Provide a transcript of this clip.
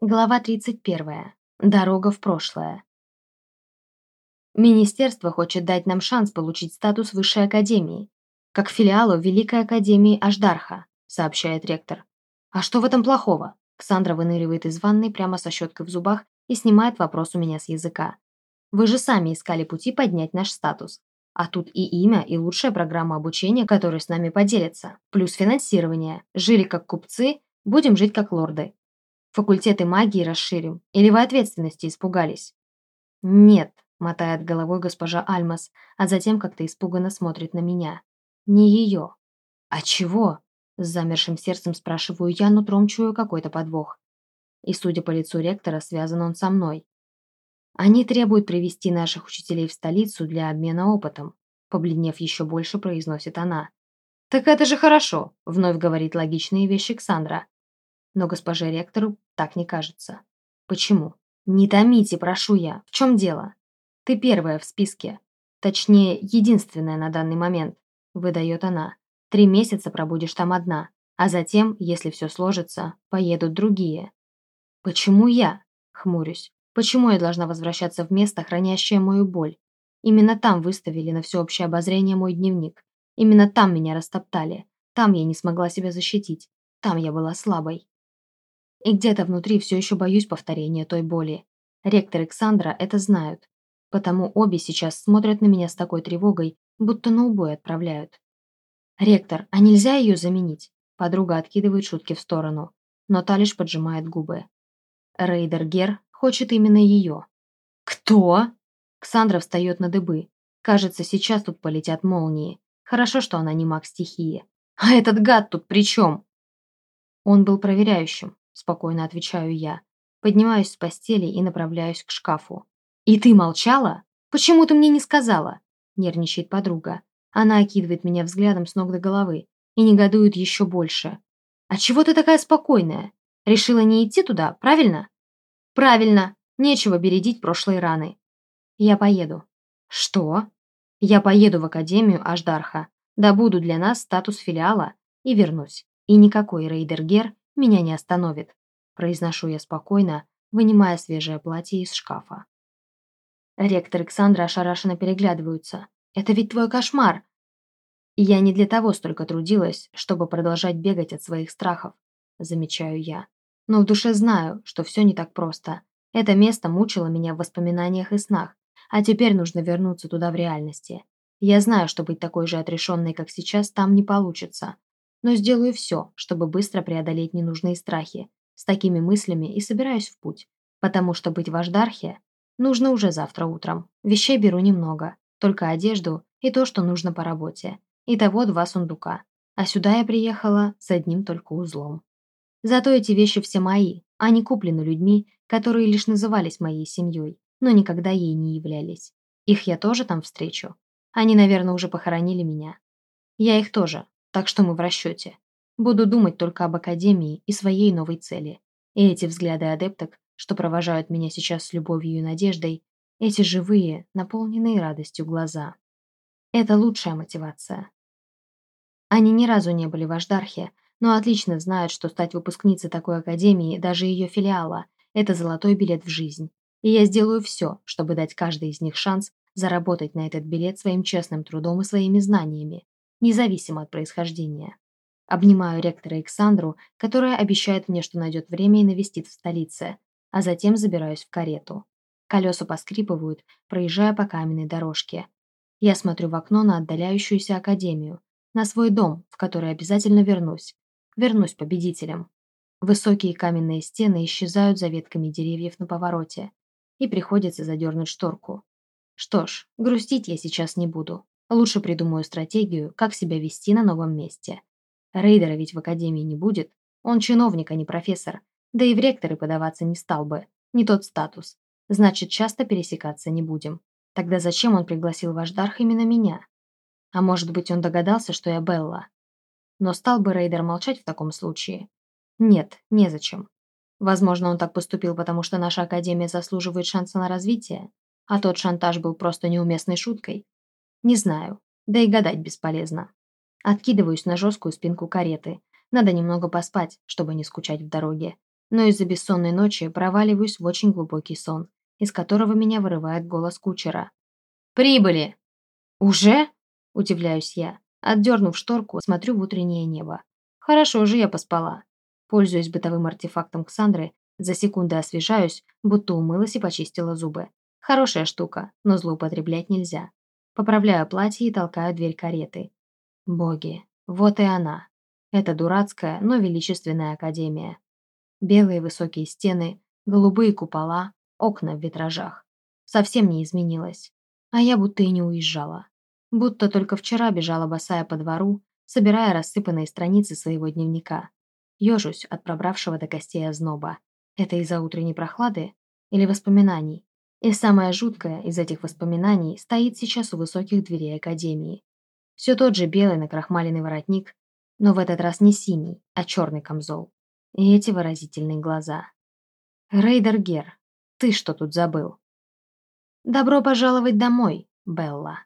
Глава 31. Дорога в прошлое. Министерство хочет дать нам шанс получить статус высшей академии, как филиалу Великой Академии Аждарха, сообщает ректор. А что в этом плохого? Ксандра выныривает из ванной прямо со щеткой в зубах и снимает вопрос у меня с языка. Вы же сами искали пути поднять наш статус. А тут и имя, и лучшая программа обучения, которой с нами поделятся. Плюс финансирование. Жили как купцы, будем жить как лорды. Факультеты магии расширим? Или вы ответственности испугались?» «Нет», — мотает головой госпожа Альмас, а затем как-то испуганно смотрит на меня. «Не ее». «А чего?» С замершим сердцем спрашиваю я, но чую какой-то подвох. И, судя по лицу ректора, связан он со мной. Они требуют привести наших учителей в столицу для обмена опытом. Побледнев еще больше, произносит она. «Так это же хорошо», — вновь говорит логичные вещи Ксандра но госпоже ректору так не кажется. Почему? Не томите, прошу я. В чем дело? Ты первая в списке. Точнее, единственная на данный момент, выдает она. Три месяца пробудешь там одна, а затем, если все сложится, поедут другие. Почему я? Хмурюсь. Почему я должна возвращаться в место, хранящее мою боль? Именно там выставили на всеобщее обозрение мой дневник. Именно там меня растоптали. Там я не смогла себя защитить. Там я была слабой. И где-то внутри все еще боюсь повторения той боли. Ректор Александра это знают. Потому обе сейчас смотрят на меня с такой тревогой, будто на убой отправляют. «Ректор, а нельзя ее заменить?» Подруга откидывает шутки в сторону, но та лишь поджимает губы. Рейдер Гер хочет именно ее. «Кто?» Ксандра встает на дыбы. Кажется, сейчас тут полетят молнии. Хорошо, что она не маг стихии. А этот гад тут при чем? Он был проверяющим спокойно отвечаю я. Поднимаюсь с постели и направляюсь к шкафу. «И ты молчала? Почему ты мне не сказала?» Нервничает подруга. Она окидывает меня взглядом с ног до головы и негодует еще больше. «А чего ты такая спокойная? Решила не идти туда, правильно?» «Правильно. Нечего бередить прошлые раны. Я поеду». «Что?» «Я поеду в Академию Аждарха, добуду для нас статус филиала и вернусь. И никакой рейдергер меня не остановит», – произношу я спокойно, вынимая свежее платье из шкафа. Ректор Александра ошарашенно переглядываются. «Это ведь твой кошмар!» И я не для того столько трудилась, чтобы продолжать бегать от своих страхов, замечаю я. Но в душе знаю, что все не так просто. Это место мучило меня в воспоминаниях и снах, а теперь нужно вернуться туда в реальности. Я знаю, что быть такой же отрешенной, как сейчас, там не получится но сделаю все, чтобы быстро преодолеть ненужные страхи. С такими мыслями и собираюсь в путь, потому что быть в Аждархе нужно уже завтра утром. Вещей беру немного, только одежду и то, что нужно по работе. Итого два сундука. А сюда я приехала с одним только узлом. Зато эти вещи все мои, а не куплены людьми, которые лишь назывались моей семьей, но никогда ей не являлись. Их я тоже там встречу. Они, наверное, уже похоронили меня. Я их тоже, так что мы в расчете. Буду думать только об Академии и своей новой цели. И эти взгляды адепток, что провожают меня сейчас с любовью и надеждой, эти живые, наполненные радостью глаза. Это лучшая мотивация. Они ни разу не были в Аждархе, но отлично знают, что стать выпускницей такой академии, даже ее филиала, это золотой билет в жизнь. И я сделаю все, чтобы дать каждой из них шанс заработать на этот билет своим честным трудом и своими знаниями, независимо от происхождения. Обнимаю ректора Александру, которая обещает мне, что найдет время и навестит в столице, а затем забираюсь в карету. Колеса поскрипывают, проезжая по каменной дорожке. Я смотрю в окно на отдаляющуюся академию, на свой дом, в который обязательно вернусь. Вернусь победителем. Высокие каменные стены исчезают за ветками деревьев на повороте, и приходится задернуть шторку. Что ж, грустить я сейчас не буду. Лучше придумаю стратегию, как себя вести на новом месте. Рейдера ведь в академии не будет. Он чиновник, а не профессор. Да и в ректоры подаваться не стал бы. Не тот статус. Значит, часто пересекаться не будем. Тогда зачем он пригласил ваш именно меня? А может быть, он догадался, что я Белла? Но стал бы Рейдер молчать в таком случае? Нет, незачем. Возможно, он так поступил, потому что наша Академия заслуживает шанса на развитие, а тот шантаж был просто неуместной шуткой. Не знаю, да и гадать бесполезно. Откидываюсь на жесткую спинку кареты. Надо немного поспать, чтобы не скучать в дороге. но из-за бессонной ночи проваливаюсь в очень глубокий сон, из которого меня вырывает голос кучера. «Прибыли!» «Уже?» – удивляюсь я. Отдернув шторку, смотрю в утреннее небо. Хорошо же я поспала. Пользуясь бытовым артефактом Ксандры, за секунды освежаюсь, будто умылась и почистила зубы. Хорошая штука, но злоупотреблять нельзя. Поправляю платье и толкаю дверь кареты. Боги, вот и она. Это дурацкая, но величественная академия. Белые высокие стены, голубые купола, окна в витражах. Совсем не изменилось. А я будто и не уезжала. Будто только вчера бежала босая по двору, собирая рассыпанные страницы своего дневника. Ёжусь от пробравшего до костей озноба. Это из-за утренней прохлады или воспоминаний? И самое жуткое из этих воспоминаний стоит сейчас у высоких дверей Академии. Все тот же белый накрахмаленный воротник, но в этот раз не синий, а черный камзол. И эти выразительные глаза. Рейдер Гер, ты что тут забыл? Добро пожаловать домой, Белла.